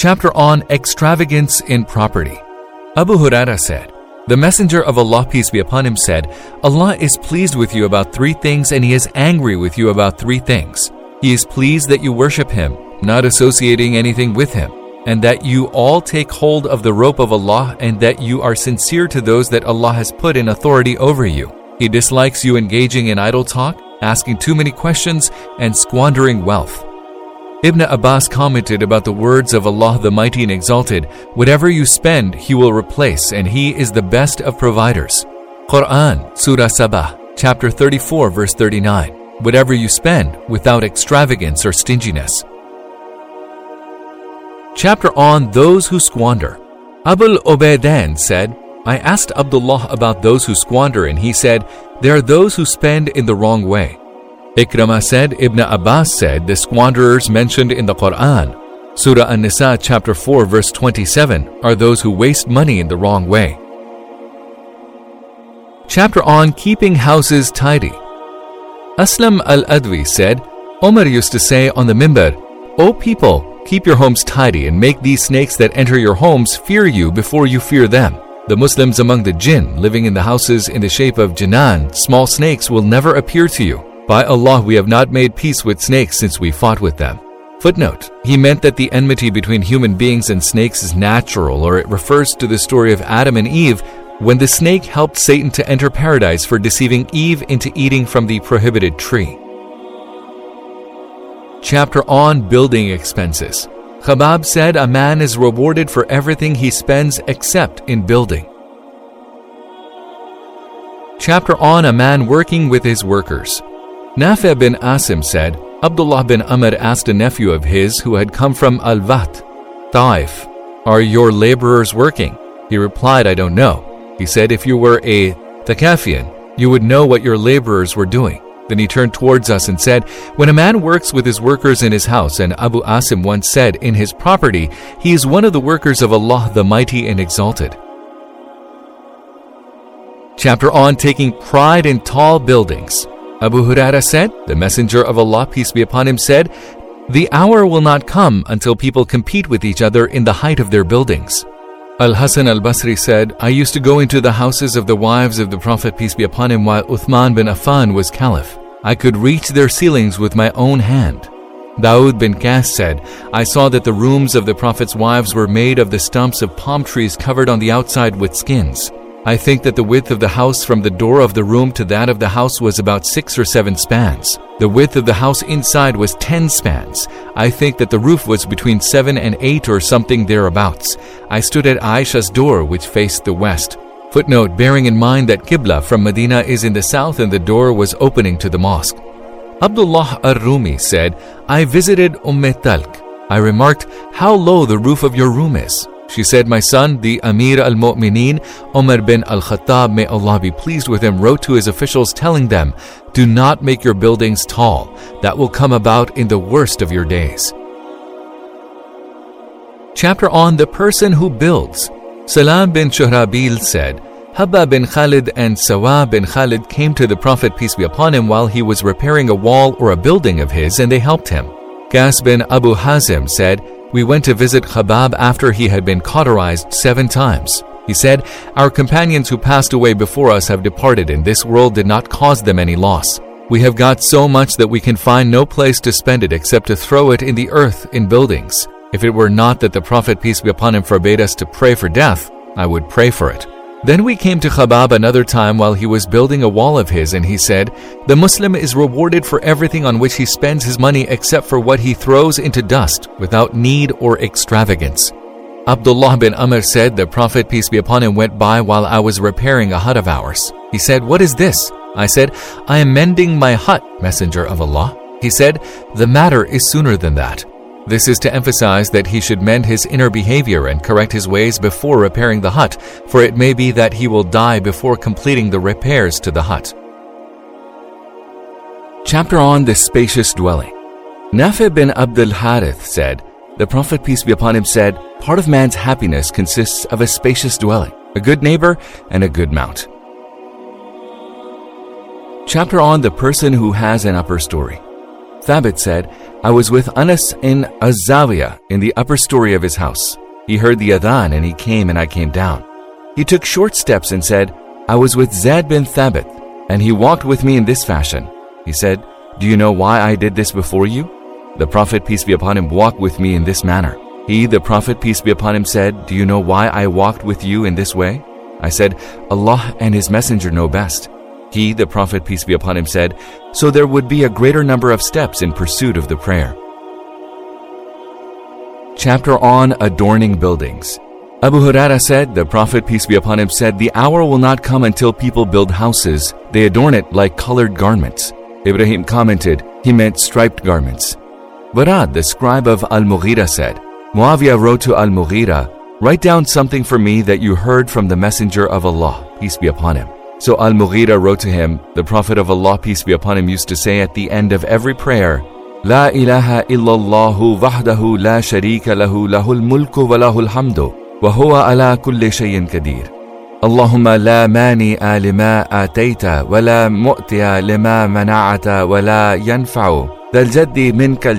Chapter on Extravagance in Property. Abu Huraira said, The Messenger of Allah, peace be upon him, said, Allah is pleased with you about three things and He is angry with you about three things. He is pleased that you worship Him, not associating anything with Him, and that you all take hold of the rope of Allah and that you are sincere to those that Allah has put in authority over you. He dislikes you engaging in idle talk, asking too many questions, and squandering wealth. Ibn Abbas commented about the words of Allah the Mighty and Exalted Whatever you spend, He will replace, and He is the best of providers. Quran, Surah Sabah, chapter 34, verse 39. Whatever you spend, without extravagance or stinginess. Chapter on Those Who Squander. Abul Ubaidain said, I asked Abdullah about those who squander, and he said, There are those who spend in the wrong way. Ikramah said, Ibn Abbas said, the squanderers mentioned in the Quran, Surah An-Nisa chapter 4 verse 27, are those who waste money in the wrong way. Chapter on Keeping Houses Tidy. Aslam al-Adwi said, Omar used to say on the mimbar, O people, keep your homes tidy and make these snakes that enter your homes fear you before you fear them. The Muslims among the jinn living in the houses in the shape of jinan, small snakes will never appear to you. By Allah, we have not made peace with snakes since we fought with them. Footnote He meant that the enmity between human beings and snakes is natural, or it refers to the story of Adam and Eve when the snake helped Satan to enter paradise for deceiving Eve into eating from the prohibited tree. Chapter on Building Expenses. Khabbab said a man is rewarded for everything he spends except in building. Chapter on a man working with his workers. Nafi bin Asim said, Abdullah bin Amr asked a nephew of his who had come from Al Vat, Taif, Are your laborers working? He replied, I don't know. He said, If you were a Thaqafian, you would know what your laborers were doing. Then he turned towards us and said, When a man works with his workers in his house, and Abu Asim once said, In his property, he is one of the workers of Allah the Mighty and Exalted. Chapter on Taking Pride in Tall Buildings. Abu Huraira said, The Messenger of Allah, peace be upon him, said, The hour will not come until people compete with each other in the height of their buildings. Al Hasan al Basri said, I used to go into the houses of the wives of the Prophet, peace be upon him, while Uthman bin Affan was caliph. I could reach their ceilings with my own hand. Daud bin Qas said, I saw that the rooms of the Prophet's wives were made of the stumps of palm trees covered on the outside with skins. I think that the width of the house from the door of the room to that of the house was about six or seven spans. The width of the house inside was ten spans. I think that the roof was between seven and eight or something thereabouts. I stood at Aisha's door, which faced the west. Footnote bearing in mind that Qibla from Medina is in the south and the door was opening to the mosque. Abdullah ar-Rumi said, I visited Umm Talq. I remarked how low the roof of your room is. She said, My son, the Amir al Mu'mineen, Umar bin al Khattab, may Allah be pleased with him, wrote to his officials telling them, Do not make your buildings tall. That will come about in the worst of your days. Chapter on the person who builds. Salam bin Shuhrabil said, Habba bin Khalid and Sawa bin Khalid came to the Prophet, peace be upon him, while he was repairing a wall or a building of his, and they helped him. Qays bin Abu Hazim said, we went to visit Khabbab after he had been cauterized seven times. He said, Our companions who passed away before us have departed, and this world did not cause them any loss. We have got so much that we can find no place to spend it except to throw it in the earth in buildings. If it were not that the Prophet, peace be upon him, forbade us to pray for death, I would pray for it. Then we came to Khabbab another time while he was building a wall of his, and he said, The Muslim is rewarded for everything on which he spends his money except for what he throws into dust, without need or extravagance. Abdullah bin Amr said, The Prophet, peace be upon him, went by while I was repairing a hut of ours. He said, What is this? I said, I am mending my hut, Messenger of Allah. He said, The matter is sooner than that. This is to emphasize that he should mend his inner behavior and correct his ways before repairing the hut, for it may be that he will die before completing the repairs to the hut. Chapter on the spacious dwelling. Nafi bin Abdul Harith said, The Prophet, peace be upon him, said, Part of man's happiness consists of a spacious dwelling, a good neighbor, and a good mount. Chapter on the person who has an upper story. Thabit said, I was with Anas in Azawiya in the upper story of his house. He heard the adhan and he came and I came down. He took short steps and said, I was with Zaid bin Thabit, and he walked with me in this fashion. He said, Do you know why I did this before you? The Prophet, peace be upon him, walked with me in this manner. He, the Prophet, peace be upon him, said, Do you know why I walked with you in this way? I said, Allah and His Messenger know best. He, the Prophet, peace be upon him, said, So there would be a greater number of steps in pursuit of the prayer. Chapter on Adorning Buildings. Abu Huraira said, The Prophet, peace be upon him, said, The hour will not come until people build houses. They adorn it like colored garments. Ibrahim commented, He meant striped garments. Warrad, the scribe of Al Mughira, said, Muawiyah wrote to Al Mughira, Write down something for me that you heard from the Messenger of Allah, peace be upon him. So Al Mughira wrote to him, The Prophet of Allah, peace be upon him, used to say at the end of every prayer, La ilaha illallahu wahdahu la sharika lahu lahul mulku wa lahul hamdu wa ala kulli shayin kadir. Allahumma la mani'a lima ataita wa la mu'tiya lima mana'ata wa yanfa'u dal jaddi minkal.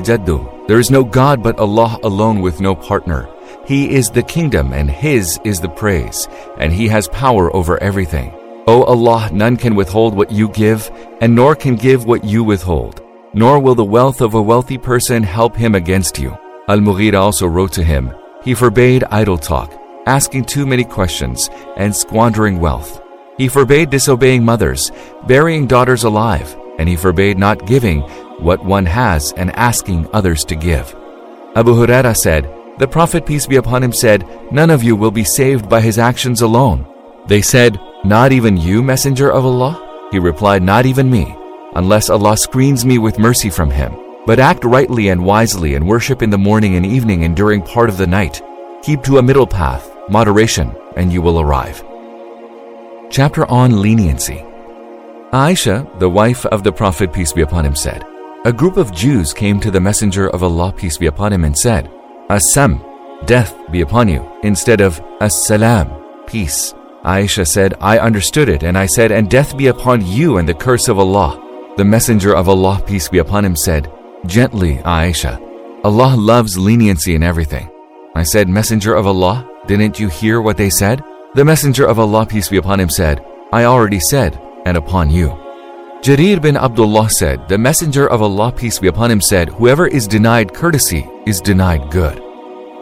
There is no God but Allah alone with no partner. He is the kingdom and His is the praise and He has power over everything. O Allah, none can withhold what you give, and nor can give what you withhold. Nor will the wealth of a wealthy person help him against you. Al Mughira also wrote to him, he forbade idle talk, asking too many questions, and squandering wealth. He forbade disobeying mothers, burying daughters alive, and he forbade not giving what one has and asking others to give. Abu Huraira said, The Prophet, peace be upon him, said, None of you will be saved by his actions alone. They said, Not even you, Messenger of Allah? He replied, Not even me, unless Allah screens me with mercy from him. But act rightly and wisely and worship in the morning and evening and during part of the night. Keep to a middle path, moderation, and you will arrive. Chapter on Leniency Aisha, the wife of the Prophet, peace be upon him, said, A group of Jews came to the Messenger of Allah, peace be upon him, and said, Assam, death be upon you, instead of As-salam, peace. Aisha said, I understood it, and I said, And death be upon you and the curse of Allah. The Messenger of Allah, peace be upon him, said, Gently, Aisha, Allah loves leniency in everything. I said, Messenger of Allah, didn't you hear what they said? The Messenger of Allah, peace be upon him, said, I already said, and upon you. Jarir bin Abdullah said, The Messenger of Allah, peace be upon him, said, Whoever is denied courtesy is denied good.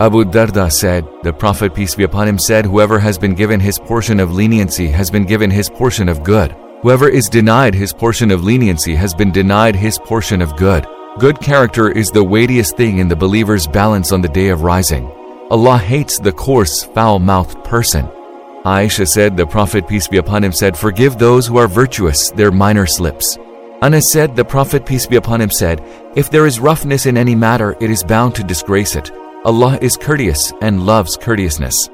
Abu Darda said, The Prophet, peace be upon him, said, Whoever has been given his portion of leniency has been given his portion of good. Whoever is denied his portion of leniency has been denied his portion of good. Good character is the weightiest thing in the believer's balance on the day of rising. Allah hates the coarse, foul-mouthed person. Aisha said, the Prophet, peace be upon him, said, Forgive those who are virtuous their minor slips. Anas said, the Prophet, peace be upon him, said, If there is roughness in any matter, it is bound to disgrace it. Allah is courteous and loves courteousness.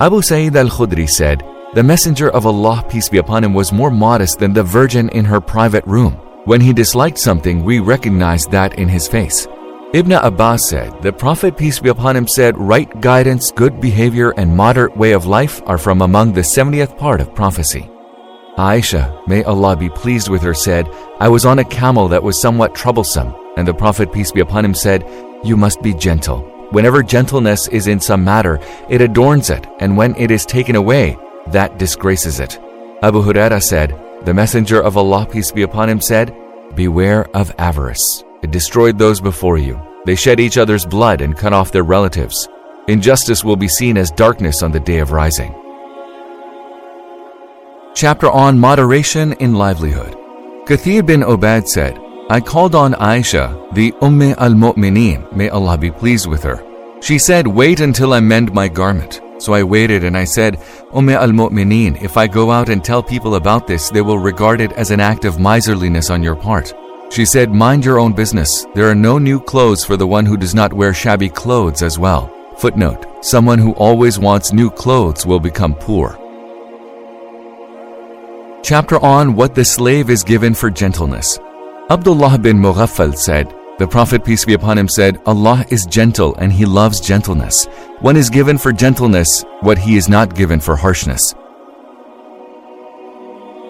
Abu Sa'id al-Khudri said, The Messenger of Allah, peace be upon him, was more modest than the virgin in her private room. When he disliked something, we recognized that in his face. Ibn Abbas said, The Prophet, peace be upon him, said, Right guidance, good behavior, and moderate way of life are from among the 70th part of prophecy. Aisha, may Allah be pleased with her, said, I was on a camel that was somewhat troublesome, and the Prophet, peace be upon him, said, You must be gentle. Whenever gentleness is in some matter, it adorns it, and when it is taken away, that disgraces it. Abu Huraira said, The Messenger of Allah, peace be upon him, said, Beware of avarice. It destroyed those before you. They shed each other's blood and cut off their relatives. Injustice will be seen as darkness on the day of rising. Chapter on Moderation in Livelihood. Kathir bin Obad said, I called on Aisha, the Umm al Mu'mineen, may Allah be pleased with her. She said, Wait until I mend my garment. So I waited and I said, Umm al Mu'mineen, if I go out and tell people about this, they will regard it as an act of miserliness on your part. She said, Mind your own business. There are no new clothes for the one who does not wear shabby clothes as well. Footnote Someone who always wants new clothes will become poor. Chapter on What the Slave is Given for Gentleness. Abdullah bin Mughaffal said, The Prophet, peace be upon him, said, Allah is gentle and He loves gentleness. One is given for gentleness what He is not given for harshness.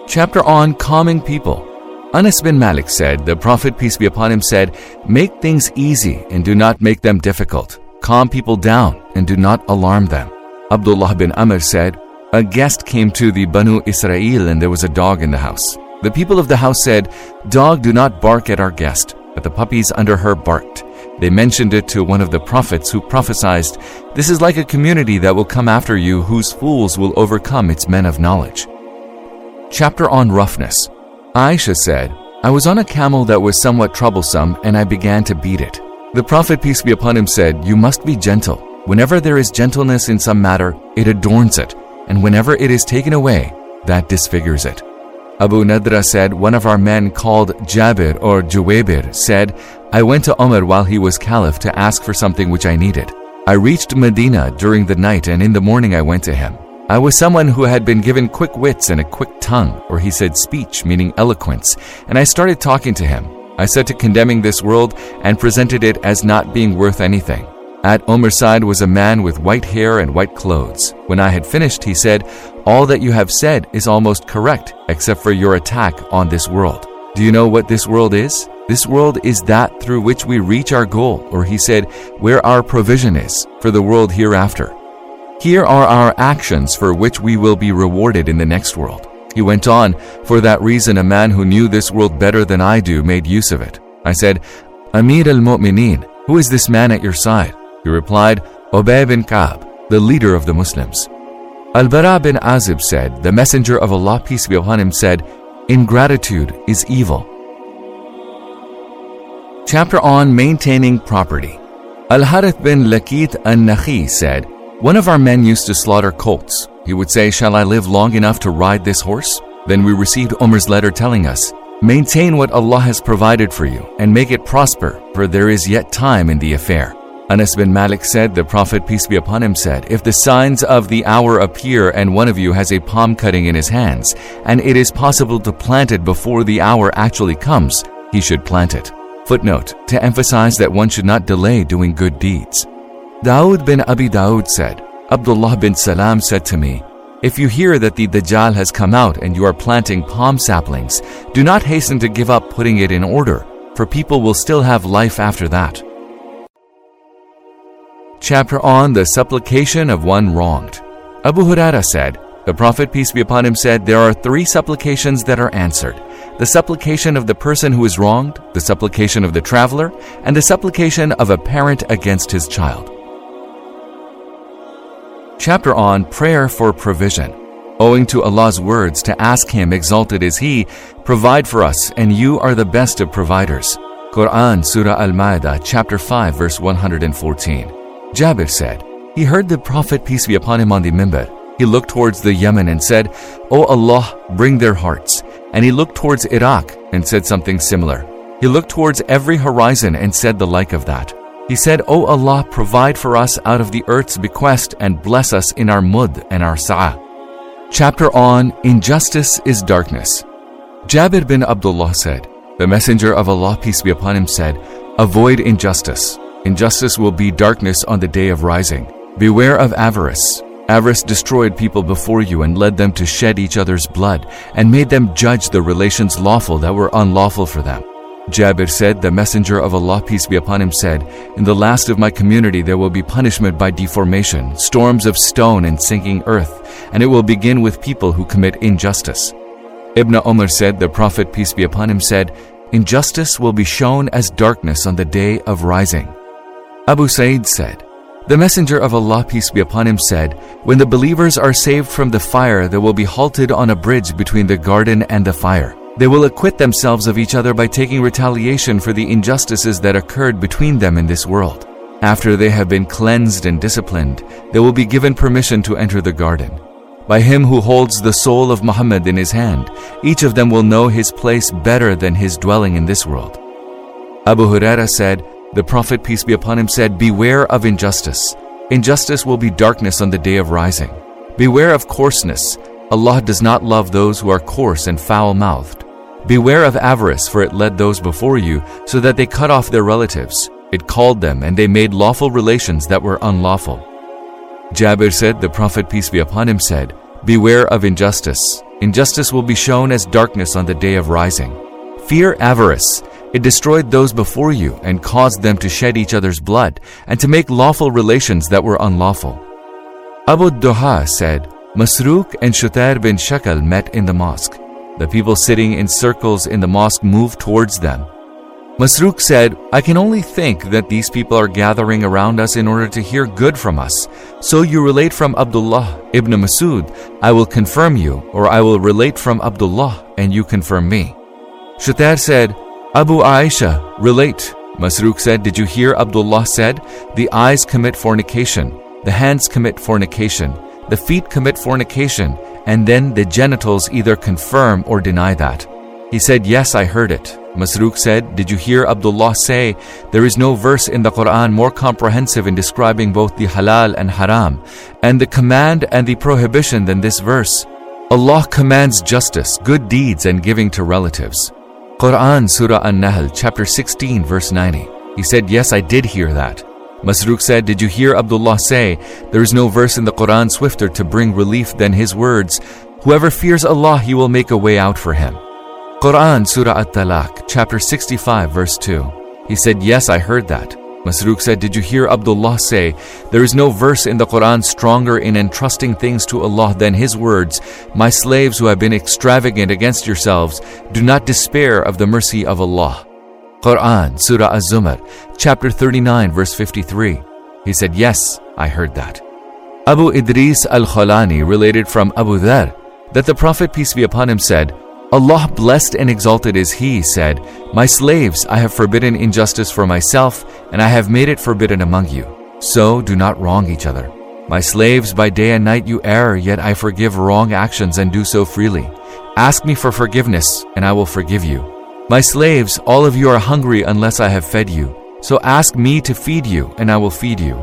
Chapter on Calming People. Anas bin Malik said, The Prophet, peace be upon him, said, Make things easy and do not make them difficult. Calm people down and do not alarm them. Abdullah bin Amr said, A guest came to the Banu Israel and there was a dog in the house. The people of the house said, Dog, do not bark at our guest. But the puppies under her barked. They mentioned it to one of the prophets who prophesied, This is like a community that will come after you, whose fools will overcome its men of knowledge. Chapter on Roughness Aisha said, I was on a camel that was somewhat troublesome, and I began to beat it. The Prophet, peace be upon him, said, You must be gentle. Whenever there is gentleness in some matter, it adorns it, and whenever it is taken away, that disfigures it. Abu Nadra said, One of our men called Jabir or Juwaybir said, I went to Umar while he was caliph to ask for something which I needed. I reached Medina during the night, and in the morning I went to him. I was someone who had been given quick wits and a quick tongue, or he said speech, meaning eloquence, and I started talking to him. I said to condemning this world and presented it as not being worth anything. At Omar's side was a man with white hair and white clothes. When I had finished, he said, All that you have said is almost correct, except for your attack on this world. Do you know what this world is? This world is that through which we reach our goal, or he said, where our provision is for the world hereafter. Here are our actions for which we will be rewarded in the next world. He went on, For that reason, a man who knew this world better than I do made use of it. I said, Amir al Mu'mineen, who is this man at your side? He replied, Ubay bin Ka'b, the leader of the Muslims. Al Bara bin Azib said, The Messenger of Allah, peace be upon him, said, Ingratitude is evil. Chapter on Maintaining Property. Al Harith bin Lakit an Nakhi said, one of our men used to slaughter colts. He would say, Shall I live long enough to ride this horse? Then we received Omar's letter telling us, Maintain what Allah has provided for you and make it prosper, for there is yet time in the affair. Anas bin Malik said, The Prophet, peace be upon him, said, If the signs of the hour appear and one of you has a palm cutting in his hands, and it is possible to plant it before the hour actually comes, he should plant it. Footnote, to emphasize that one should not delay doing good deeds. Dawood bin Abi Dawood said, Abdullah bin Salam said to me, If you hear that the Dajjal has come out and you are planting palm saplings, do not hasten to give up putting it in order, for people will still have life after that. Chapter on the supplication of one wronged. Abu Huraira said, The Prophet, peace be upon him, said, There are three supplications that are answered the supplication of the person who is wronged, the supplication of the traveler, and the supplication of a parent against his child chapter on prayer for provision. Owing to Allah's words to ask Him, exalted is He, provide for us, and you are the best of providers. Quran Surah Al Ma'idah, chapter 5, verse 114. Jabir said, He heard the Prophet, peace be upon him, on the mimbar. He looked towards the Yemen and said, O Allah, bring their hearts. And he looked towards Iraq and said something similar. He looked towards every horizon and said the like of that. He said, O Allah, provide for us out of the earth's bequest and bless us in our mud and our sa'ah. Chapter on Injustice is Darkness. Jabir bin Abdullah said, The Messenger of Allah, peace be upon him, said, Avoid injustice. Injustice will be darkness on the day of rising. Beware of avarice. Avarice destroyed people before you and led them to shed each other's blood and made them judge the relations lawful that were unlawful for them. Jabir said, The Messenger of Allah, peace be upon him, said, In the last of my community there will be punishment by deformation, storms of stone and sinking earth, and it will begin with people who commit injustice. Ibn Umar said, The Prophet, peace be upon him, said, Injustice will be shown as darkness on the day of rising. Abu Sa'id said, The Messenger of Allah, peace be upon him, said, When the believers are saved from the fire, they will be halted on a bridge between the garden and the fire. They will acquit themselves of each other by taking retaliation for the injustices that occurred between them in this world. After they have been cleansed and disciplined, they will be given permission to enter the garden. By him who holds the soul of Muhammad in his hand, each of them will know his place better than his dwelling in this world. Abu Huraira said, The Prophet, peace be upon him, said, Beware of injustice. Injustice will be darkness on the day of rising. Beware of coarseness. Allah does not love those who are coarse and foul mouthed. Beware of avarice, for it led those before you, so that they cut off their relatives. It called them, and they made lawful relations that were unlawful. Jabir said, The Prophet, peace be upon him, said, Beware of injustice. Injustice will be shown as darkness on the day of rising. Fear avarice. It destroyed those before you and caused them to shed each other's blood and to make lawful relations that were unlawful. Abu Duha said, Masruq and Shutar bin Shakal met in the mosque. The people sitting in circles in the mosque moved towards them. Masruq said, I can only think that these people are gathering around us in order to hear good from us. So you relate from Abdullah ibn Masud, I will confirm you, or I will relate from Abdullah, and you confirm me. Shutar said, Abu Aisha, relate. Masruq said, Did you hear Abdullah said, The eyes commit fornication, the hands commit fornication, the feet commit fornication, and then the genitals either confirm or deny that. He said, Yes, I heard it. Masruq said, Did you hear Abdullah say, There is no verse in the Quran more comprehensive in describing both the halal and haram, and the command and the prohibition than this verse? Allah commands justice, good deeds, and giving to relatives. Quran Surah An-Nahl, chapter 16, verse 90. He said, Yes, I did hear that. Masruq said, Did you hear Abdullah say, There is no verse in the Quran swifter to bring relief than his words, Whoever fears Allah, He will make a way out for him. Quran Surah At-Talaq, chapter 65, verse 2. He said, Yes, I heard that. Masruq said, Did you hear Abdullah say, There is no verse in the Quran stronger in entrusting things to Allah than His words, My slaves who have been extravagant against yourselves, do not despair of the mercy of Allah. Quran, Surah Az-Zumar, chapter 39, verse 53. He said, Yes, I heard that. Abu Idris al-Khawlani related from Abu Dhar that the Prophet, peace be upon him, said, Allah blessed and exalted is He said, My slaves, I have forbidden injustice for myself, and I have made it forbidden among you. So do not wrong each other. My slaves, by day and night you err, yet I forgive wrong actions and do so freely. Ask me for forgiveness, and I will forgive you. My slaves, all of you are hungry unless I have fed you. So ask me to feed you, and I will feed you.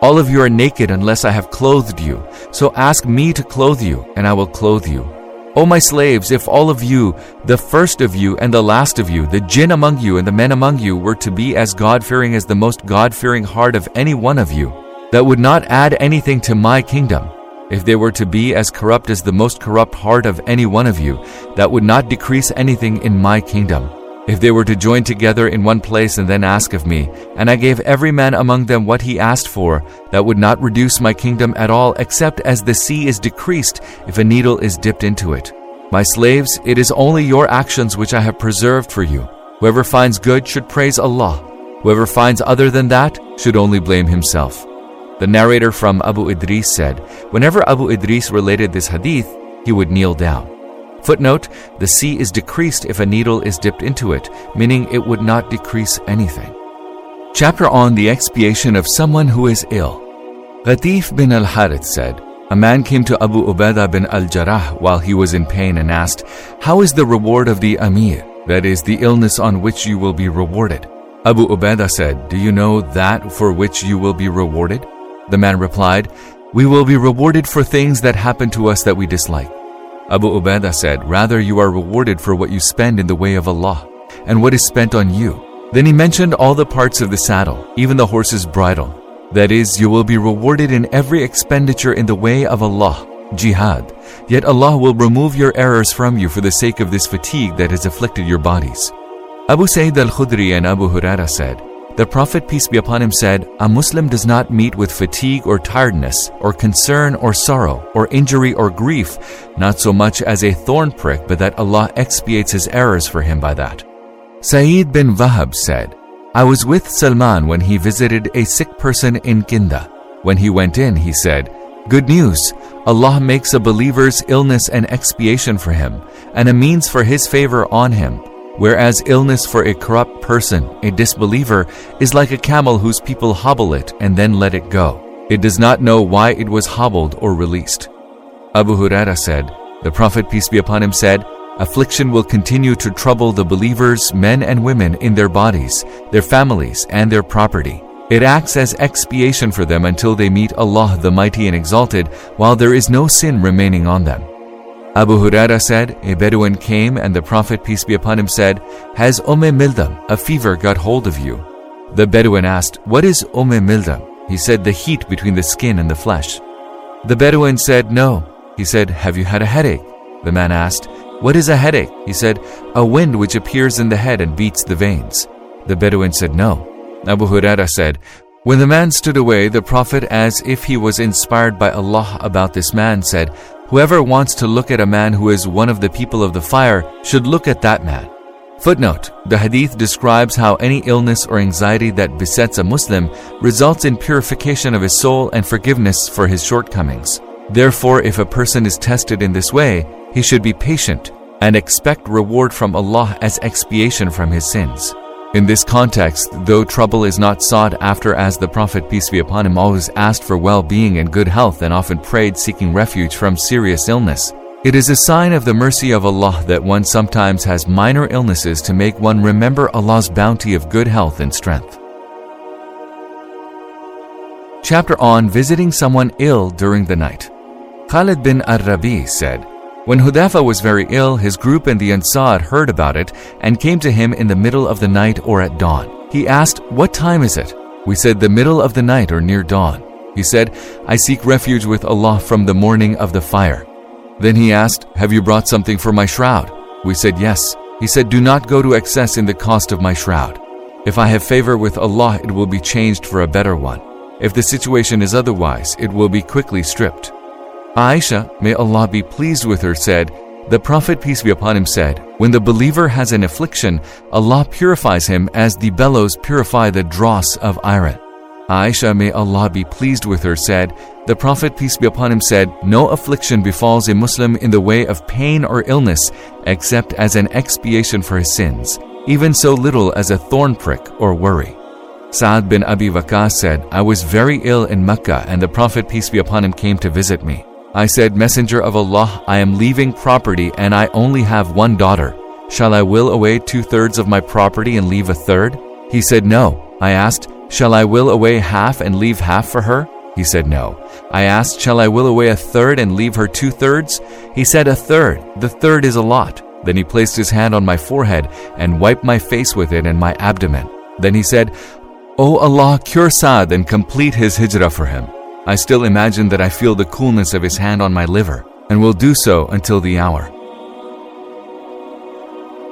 All of you are naked unless I have clothed you. So ask me to clothe you, and I will clothe you. O my slaves, if all of you, the first of you and the last of you, the jinn among you and the men among you, were to be as God fearing as the most God fearing heart of any one of you, that would not add anything to my kingdom. If they were to be as corrupt as the most corrupt heart of any one of you, that would not decrease anything in my kingdom. If they were to join together in one place and then ask of me, and I gave every man among them what he asked for, that would not reduce my kingdom at all, except as the sea is decreased if a needle is dipped into it. My slaves, it is only your actions which I have preserved for you. Whoever finds good should praise Allah. Whoever finds other than that should only blame himself. The narrator from Abu Idris said, Whenever Abu Idris related this hadith, he would kneel down. Footnote, the sea is decreased if a needle is dipped into it, meaning it would not decrease anything. Chapter on the expiation of someone who is ill. Ghatif bin al-Harith said, a man came to Abu Ubaidah bin al-Jarrah while he was in pain and asked, How is the reward of the Amir, that is, the illness on which you will be rewarded? Abu Ubaidah said, Do you know that for which you will be rewarded? The man replied, We will be rewarded for things that happen to us that we dislike. Abu Ubaidah said, Rather you are rewarded for what you spend in the way of Allah, and what is spent on you. Then he mentioned all the parts of the saddle, even the horse's bridle. That is, you will be rewarded in every expenditure in the way of Allah, jihad. Yet Allah will remove your errors from you for the sake of this fatigue that has afflicted your bodies. Abu Sa'id al-Khudri and Abu Huraira said, the Prophet, peace be upon him, said, A Muslim does not meet with fatigue or tiredness, or concern or sorrow, or injury or grief, not so much as a thorn prick, but that Allah expiates his errors for him by that. Sa'id bin Wahab said, I was with Salman when he visited a sick person in Kinda. When he went in, he said, Good news! Allah makes a believer's illness an expiation for him, and a means for his favor on him Whereas illness for a corrupt person, a disbeliever, is like a camel whose people hobble it and then let it go. It does not know why it was hobbled or released. Abu Huraira said, The Prophet, peace be upon him, said, Affliction will continue to trouble the believers, men and women, in their bodies, their families, and their property. It acts as expiation for them until they meet Allah the Mighty and Exalted, while there is no sin remaining on them. Abu Huraira said, A Bedouin came and the Prophet, peace be upon him, said, Has Umm Mildam, a fever, got hold of you? The Bedouin asked, What is Umm Mildam? He said, The heat between the skin and the flesh. The Bedouin said, No. He said, Have you had a headache? The man asked, What is a headache? He said, A wind which appears in the head and beats the veins. The Bedouin said, No. Abu Huraira said, When the man stood away, the Prophet, as if he was inspired by Allah about this man, said, Whoever wants to look at a man who is one of the people of the fire should look at that man. Footnote The hadith describes how any illness or anxiety that besets a Muslim results in purification of his soul and forgiveness for his shortcomings. Therefore, if a person is tested in this way, he should be patient and expect reward from Allah as expiation from his sins. In this context, though trouble is not sought after as the Prophet peace be upon him always asked for well-being and good health and often prayed seeking refuge from serious illness, it is a sign of the mercy of Allah that one sometimes has minor illnesses to make one remember Allah's bounty of good health and strength. Chapter on Visiting Someone Ill During the Night. Khalid bin Ar-Rabi said, When Hudhafa was very ill, his group and the Ansar heard about it and came to him in the middle of the night or at dawn. He asked, What time is it? We said, The middle of the night or near dawn. He said, I seek refuge with Allah from the morning of the fire. Then he asked, Have you brought something for my shroud? We said, Yes. He said, Do not go to excess in the cost of my shroud. If I have favor with Allah, it will be changed for a better one. If the situation is otherwise, it will be quickly stripped. Aisha, may Allah be pleased with her, said, The Prophet, peace be upon him, said, When the believer has an affliction, Allah purifies him as the bellows purify the dross of iron. Aisha, may Allah be pleased with her, said, The Prophet, peace be upon him, said, No affliction befalls a Muslim in the way of pain or illness except as an expiation for his sins, even so little as a thorn prick or worry. Sa'ad bin Abi Waqqas said, I was very ill in Mecca and the Prophet, peace be upon him, came to visit me. I said, Messenger of Allah, I am leaving property and I only have one daughter. Shall I will away two thirds of my property and leave a third? He said, No. I asked, Shall I will away half and leave half for her? He said no. I asked, Shall I will away a third and leave her two thirds? He said, A third. The third is a lot. Then he placed his hand on my forehead and wiped my face with it and my abdomen. Then he said, O Allah, cure Saad and complete his hijrah for him. I still imagine that I feel the coolness of his hand on my liver and will do so until the hour.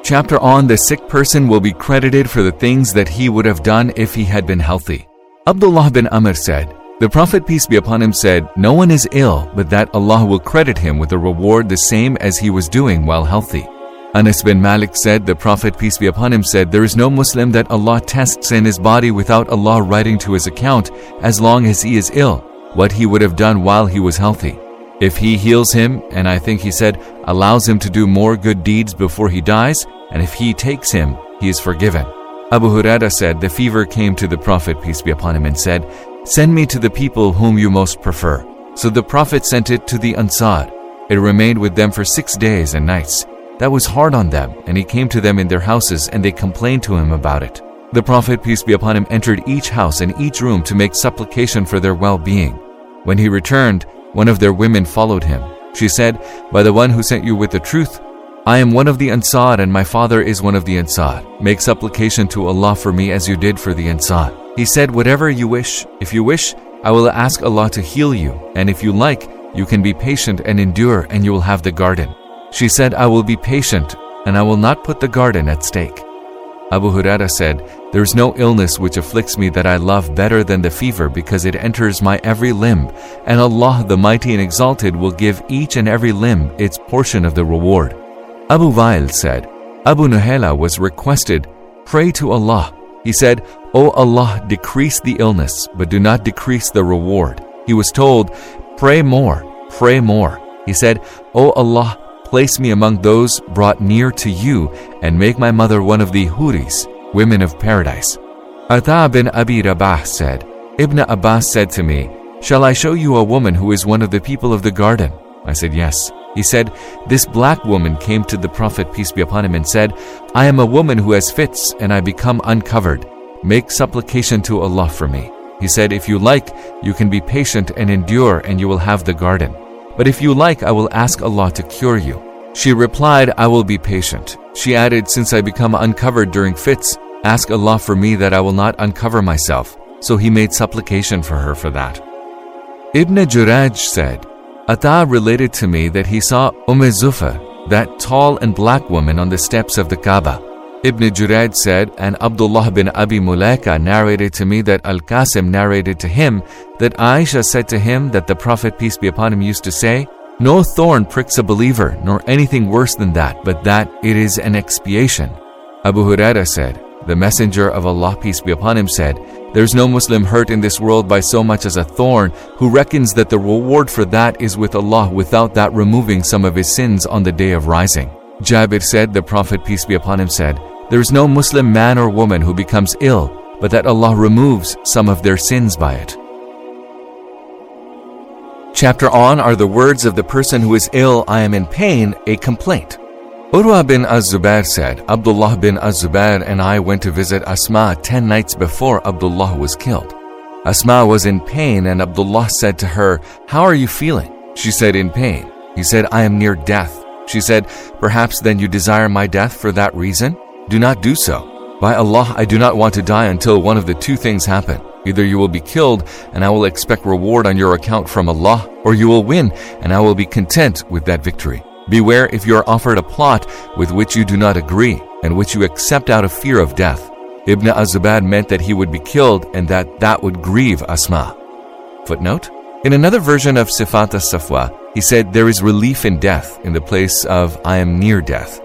Chapter on the sick person will be credited for the things that he would have done if he had been healthy. Abdullah bin Amr said, The Prophet peace be upon him said, No one is ill but that Allah will credit him with a reward the same as he was doing while healthy. Anas bin Malik said, The Prophet peace be upon him said, There is no Muslim that Allah tests in his body without Allah writing to his account as long as he is ill, what he would have done while he was healthy. If he heals him, and I think he said, allows him to do more good deeds before he dies, and if he takes him, he is forgiven. Abu Huraira said, The fever came to the Prophet, peace be upon him, and said, Send me to the people whom you most prefer. So the Prophet sent it to the Ansar. It remained with them for six days and nights. That was hard on them, and he came to them in their houses, and they complained to him about it. The Prophet, peace be upon him, entered each house and each room to make supplication for their well-being. When he returned, one of their women followed him. She said, By the one who sent you with the truth, I am one of the Ansar and my father is one of the Ansar. Make supplication to Allah for me as you did for the Ansar. He said, Whatever you wish, if you wish, I will ask Allah to heal you, and if you like, you can be patient and endure, and you will have the garden. She said, I will be patient, and I will not put the garden at stake. Abu Huraira said, There is no illness which afflicts me that I love better than the fever because it enters my every limb, and Allah the Mighty and Exalted will give each and every limb its portion of the reward. Abu Wail said, Abu Nuhayla was requested, Pray to Allah. He said, O Allah, decrease the illness, but do not decrease the reward. He was told, Pray more, pray more. He said, O Allah, place me among those brought near to you and make my mother one of the Huris, women of paradise. Ata bin Abi Rabah said, Ibn Abbas said to me, Shall I show you a woman who is one of the people of the garden? I said, Yes. He said, This black woman came to the Prophet, peace be upon him, and said, I am a woman who has fits, and I become uncovered. Make supplication to Allah for me. He said, If you like, you can be patient and endure, and you will have the garden. But if you like, I will ask Allah to cure you. She replied, I will be patient. She added, Since I become uncovered during fits, ask Allah for me that I will not uncover myself. So he made supplication for her for that. Ibn Jurayj said, Ata related to me that he saw Umm Zufa, that tall and black woman on the steps of the Kaaba. Ibn Jurayj said, and Abdullah bin Abi Mulaika narrated to me that Al Qasim narrated to him that Aisha said to him that the Prophet, peace be upon him, used to say, No thorn pricks a believer, nor anything worse than that, but that it is an expiation. Abu Huraira said, The Messenger of Allah, peace be upon him, said, There's no Muslim hurt in this world by so much as a thorn, who reckons that the reward for that is with Allah without that removing some of his sins on the day of rising. Jabir said, The Prophet, peace be upon him, said, there is no Muslim man or woman who becomes ill, but that Allah removes some of their sins by it. Chapter on are the words of the person who is ill, I am in pain, a complaint. Urwa bin Az-Zubair said, Abdullah bin Az-Zubair and I went to visit Asma ten nights before Abdullah was killed. Asma was in pain and Abdullah said to her, How are you feeling? She said, In pain. He said, I am near death. She said, Perhaps then you desire my death for that reason? Do not do so. By Allah, I do not want to die until one of the two things happen. Either you will be killed, and I will expect reward on your account from Allah, or you will win, and I will be content with that victory. Beware if you are offered a plot with which you do not agree, and which you accept out of fear of death. Ibn Az-Zubair meant that he would be killed and that that would grieve Asma. Footnote In another version of Sifat as-Safwa, he said, There is relief in death in the place of I am near death.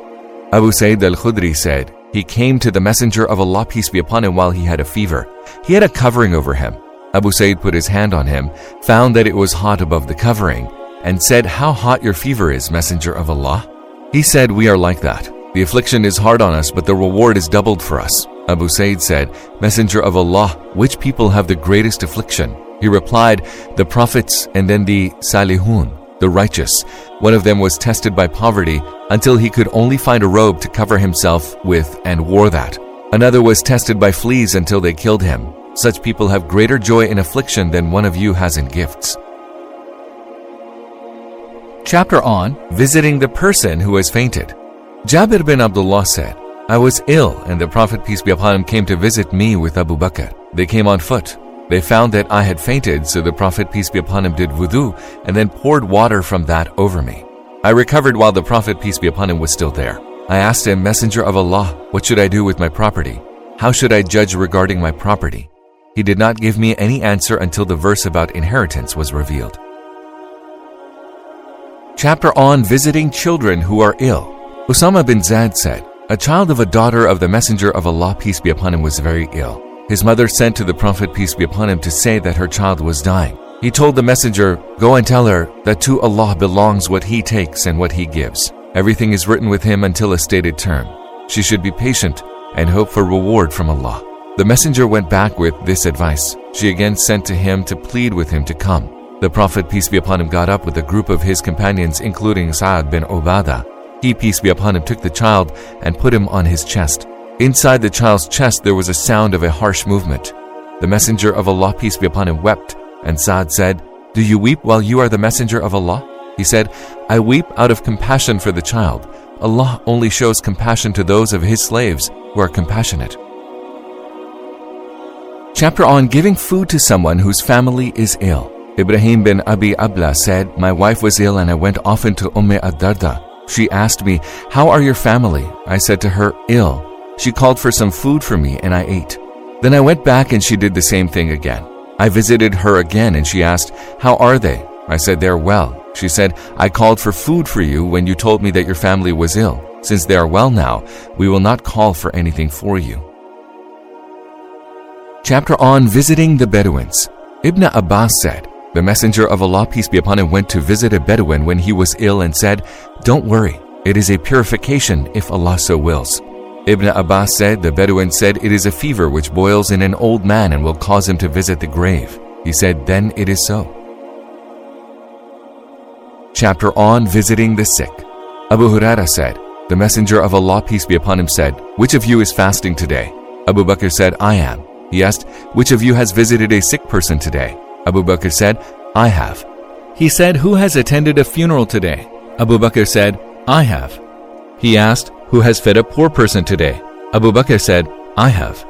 Abu Sa'id al-Khudri said, He came to the Messenger of Allah, peace be upon him, while he had a fever. He had a covering over him. Abu Sa'id put his hand on him, found that it was hot above the covering, and said, How hot your fever is, Messenger of Allah? He said, We are like that. The affliction is hard on us, but the reward is doubled for us. Abu Sa'id said, Messenger of Allah, which people have the greatest affliction? He replied, The prophets and then the Salihun the righteous. One of them was tested by poverty until he could only find a robe to cover himself with and wore that. Another was tested by fleas until they killed him. Such people have greater joy in affliction than one of you has in gifts. Chapter on Visiting the person who has fainted. Jabir bin Abdullah said, I was ill, and the Prophet, peace be upon him, came to visit me with Abu Bakr. They came on foot. They found that I had fainted, so the Prophet, peace be upon him, did wudu and then poured water from that over me. I recovered while the Prophet, peace be upon him, was still there. I asked him, Messenger of Allah, what should I do with my property? How should I judge regarding my property? He did not give me any answer until the verse about inheritance was revealed. Chapter on Visiting Children Who Are Ill. Usama bin Zaid said, A child of a daughter of the Messenger of Allah, peace be upon him, was very ill. His mother sent to the Prophet, peace be upon him, to say that her child was dying. He told the messenger, Go and tell her that to Allah belongs what He takes and what He gives. Everything is written with Him until a stated term. She should be patient and hope for reward from Allah. The messenger went back with this advice. She again sent to him to plead with him to come. The Prophet, peace be upon him, got up with a group of his companions, including Sa'ad bin Ubadah. He, peace be upon him, took the child and put him on his chest. Inside the child's chest there was a sound of a harsh movement. The messenger of Allah, peace be upon him, wept, and Saad said, Do you weep while you are the messenger of Allah? He said, I weep out of compassion for the child. Allah only shows compassion to those of His slaves who are compassionate. Chapter on giving food to someone whose family is ill. Ibrahim bin Abi Abla said, My wife was ill and I went often to Umm ad-Darda. She asked me, How are your family? I said to her, Ill. She called for some food for me and I ate. Then I went back and she did the same thing again. I visited her again and she asked, How are they? I said, They're well. She said, I called for food for you when you told me that your family was ill. Since they are well now, we will not call for anything for you. Chapter on Visiting the Bedouins. Ibn Abbas said, The Messenger of Allah, peace be upon him, went to visit a Bedouin when he was ill and said, Don't worry, it is a purification if Allah so wills. Ibn Abbas said, The Bedouin said, It is a fever which boils in an old man and will cause him to visit the grave. He said, Then it is so. Chapter on Visiting the Sick. Abu Huraira said, The Messenger of Allah, peace be upon him, said, Which of you is fasting today? Abu Bakr said, I am. He asked, Which of you has visited a sick person today? Abu Bakr said, I have. He said, Who has attended a funeral today? Abu Bakr said, I have. He asked, who has fed a poor person today? Abu Bakr said, I have.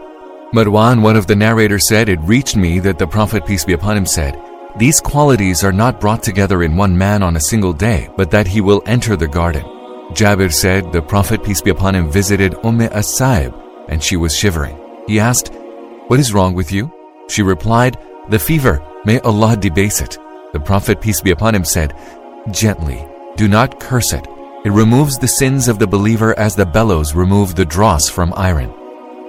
Marwan, one of the narrators said, It reached me that the Prophet, peace be upon him, said, These qualities are not brought together in one man on a single day, but that he will enter the garden. Jabir said, The Prophet, peace be upon him, visited Umm as-Sa'ib, and she was shivering. He asked, What is wrong with you? She replied, The fever, may Allah debase it. The Prophet, peace be upon him, said, Gently, do not curse it. It removes the sins of the believer as the bellows remove the dross from iron.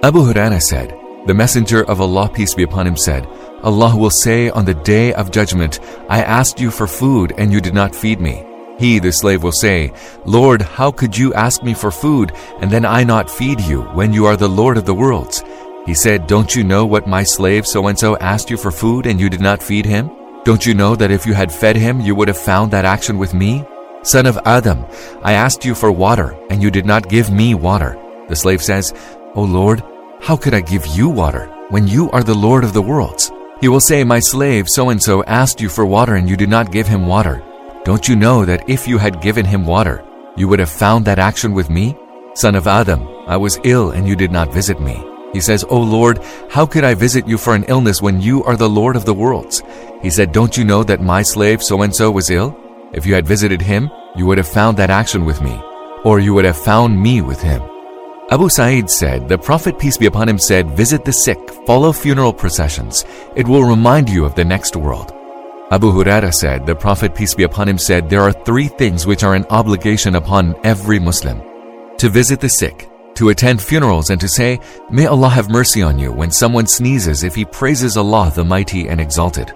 Abu Huraira said, The Messenger of Allah, peace be upon him, said, Allah will say on the day of judgment, I asked you for food and you did not feed me. He, the slave, will say, Lord, how could you ask me for food and then I not feed you when you are the Lord of the worlds? He said, Don't you know what my slave so and so asked you for food and you did not feed him? Don't you know that if you had fed him, you would have found that action with me? Son of Adam, I asked you for water and you did not give me water. The slave says, O Lord, how could I give you water when you are the Lord of the worlds? He will say, My slave so and so asked you for water and you did not give him water. Don't you know that if you had given him water, you would have found that action with me? Son of Adam, I was ill and you did not visit me. He says, O Lord, how could I visit you for an illness when you are the Lord of the worlds? He said, Don't you know that my slave so and so was ill? If you had visited him, you would have found that action with me, or you would have found me with him. Abu Sa'id said, The Prophet, peace be upon him, said, Visit the sick, follow funeral processions. It will remind you of the next world. Abu Huraira said, The Prophet, peace be upon him, said, There are three things which are an obligation upon every Muslim to visit the sick, to attend funerals, and to say, May Allah have mercy on you when someone sneezes if he praises Allah the Mighty and Exalted.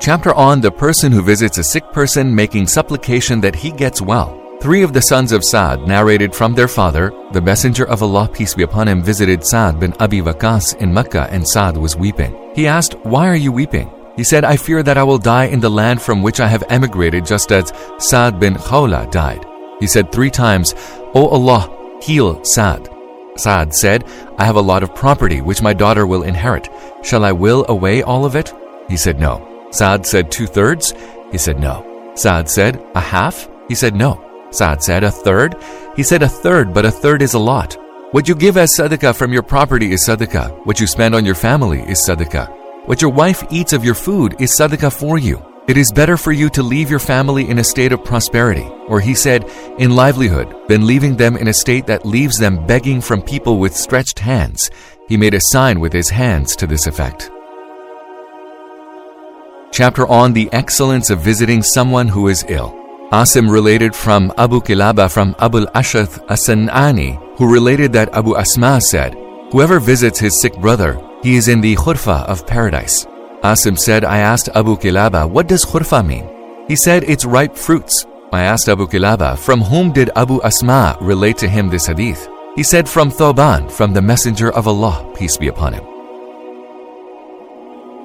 Chapter on the person who visits a sick person making supplication that he gets well. Three of the sons of Sa'd narrated from their father, the Messenger of Allah, peace be upon him, visited Sa'd bin Abi Waqqas in Mecca and Sa'd was weeping. He asked, Why are you weeping? He said, I fear that I will die in the land from which I have emigrated just as Sa'd bin Khawla died. He said three times, O Allah, heal Sa'd. Sa'd said, I have a lot of property which my daughter will inherit. Shall I will away all of it? He said, No. Sa'd said, Two thirds? He said, No. Sa'd said, A half? He said, No. Sa'd said, A third? He said, A third, but a third is a lot. What you give as sadaqah from your property is sadaqah. What you spend on your family is sadaqah. What your wife eats of your food is sadaqah for you. It is better for you to leave your family in a state of prosperity, or he said, in livelihood, than leaving them in a state that leaves them begging from people with stretched hands. He made a sign with his hands to this effect. Chapter on the excellence of visiting someone who is ill. Asim related from Abu Kilaba from Abu Ash'ath As-San'ani, who related that Abu Asma said, Whoever visits his sick brother, he is in the khurfa of paradise. Asim said, I asked Abu Kilaba, what does khurfa mean? He said, it's ripe fruits. I asked Abu Kilaba, from whom did Abu Asma relate to him this hadith? He said, from Thoban, from the Messenger of Allah, peace be upon him.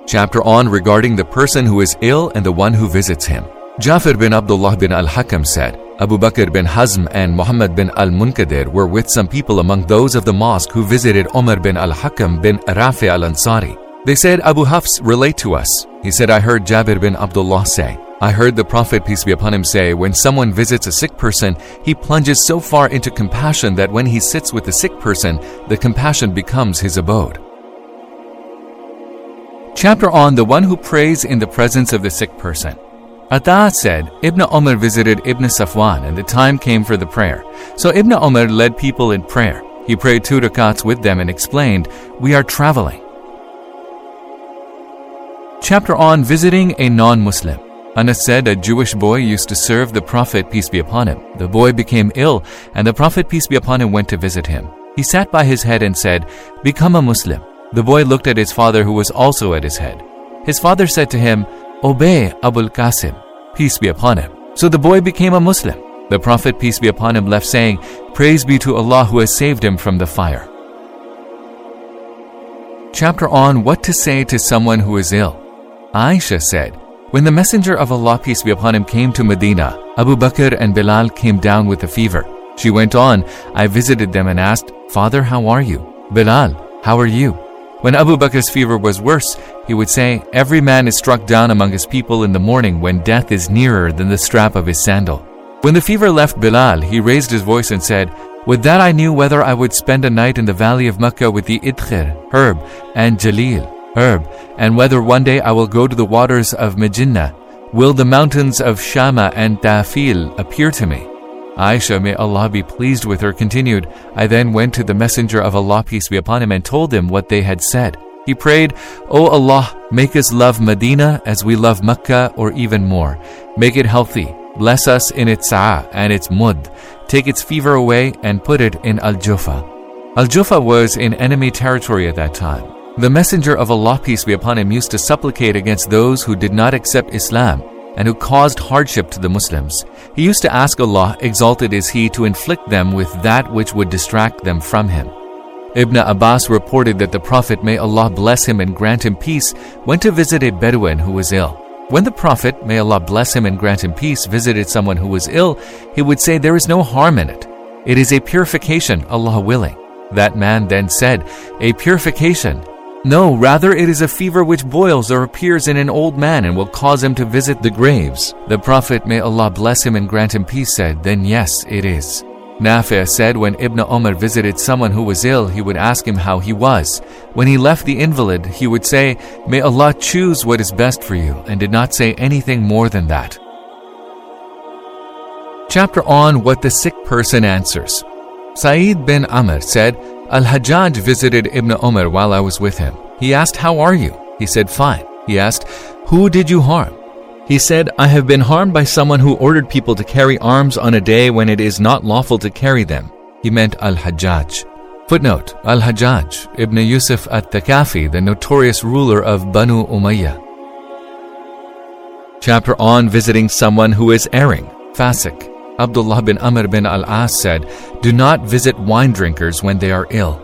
Chapter on regarding the person who is ill and the one who visits him. Jafar bin Abdullah bin al-Hakam said, Abu Bakr bin Hazm and Muhammad bin al-Munkadir were with some people among those of the mosque who visited Umar bin al-Hakam bin Rafi al-Ansari. They said, Abu Hafs, relate to us. He said, I heard Jabir bin Abdullah say, I heard the Prophet, peace be upon him, say, when someone visits a sick person, he plunges so far into compassion that when he sits with the sick person, the compassion becomes his abode. Chapter on the one who prays in the presence of the sick person. Ata said, Ibn Umar visited Ibn Safwan and the time came for the prayer. So Ibn Umar led people in prayer. He prayed two rakats with them and explained, We are traveling. Chapter on visiting a non-Muslim. Anas said a Jewish boy used to serve the Prophet, peace be upon him. The boy became ill, and the Prophet, peace be upon him, went to visit him. He sat by his head and said, Become a Muslim. The boy looked at his father, who was also at his head. His father said to him, Obey Abul Qasim peace be upon him. So the boy became a Muslim. The Prophet, peace be upon him, left saying, Praise be to Allah who has saved him from the fire. Chapter on What to say to someone who is ill. Aisha said, When the Messenger of Allah, peace be upon him, came to Medina, Abu Bakr and Bilal came down with a fever. She went on, I visited them and asked, Father, how are you? Bilal, how are you? When Abu Bakr's fever was worse, he would say, Every man is struck down among his people in the morning when death is nearer than the strap of his sandal. When the fever left Bilal, he raised his voice and said, With that I knew whether I would spend a night in the valley of Mecca with the idkhir, herb, and jalil, herb, and whether one day I will go to the waters of Majinna, Will the mountains of Shama and Tafil appear to me? Aisha, may Allah be pleased with her, continued, I then went to the Messenger of Allah, peace be upon him, and told him what they had said. He prayed, O Allah, make us love Medina as we love Mecca or even more. Make it healthy. Bless us in its sa'a and its mud. Take its fever away and put it in Al Juhfa. Al Juhfa was in enemy territory at that time. The Messenger of Allah, peace be upon him, used to supplicate against those who did not accept Islam and who caused hardship to the Muslims. He used to ask Allah, exalted is He, to inflict them with that which would distract them from Him. Ibn Abbas reported that the Prophet, may Allah bless him and grant him peace, went to visit a Bedouin who was ill. When the Prophet, may Allah bless him and grant him peace, visited someone who was ill, he would say, There is no harm in it. It is a purification, Allah willing. That man then said, A purification. No, rather it is a fever which boils or appears in an old man and will cause him to visit the graves. The Prophet, may Allah bless him and grant him peace, said, Then yes, it is. Nafi' said when Ibn Umar visited someone who was ill, he would ask him how he was. When he left the invalid, he would say, May Allah choose what is best for you, and did not say anything more than that. Chapter on what the sick person answers. Sa'id bin Amr said, Al-Hajjaj visited Ibn Umar while I was with him. He asked, How are you? He said, Fine. He asked, Who did you harm? He said, I have been harmed by someone who ordered people to carry arms on a day when it is not lawful to carry them. He meant Al-Hajjaj. Footnote, Al-Hajjaj, Ibn Yusuf at Thaqafi, the notorious ruler of Banu Umayyah. Chapter on visiting someone who is erring, Fasik. Abdullah bin Amr bin al-As said, Do not visit wine drinkers when they are ill.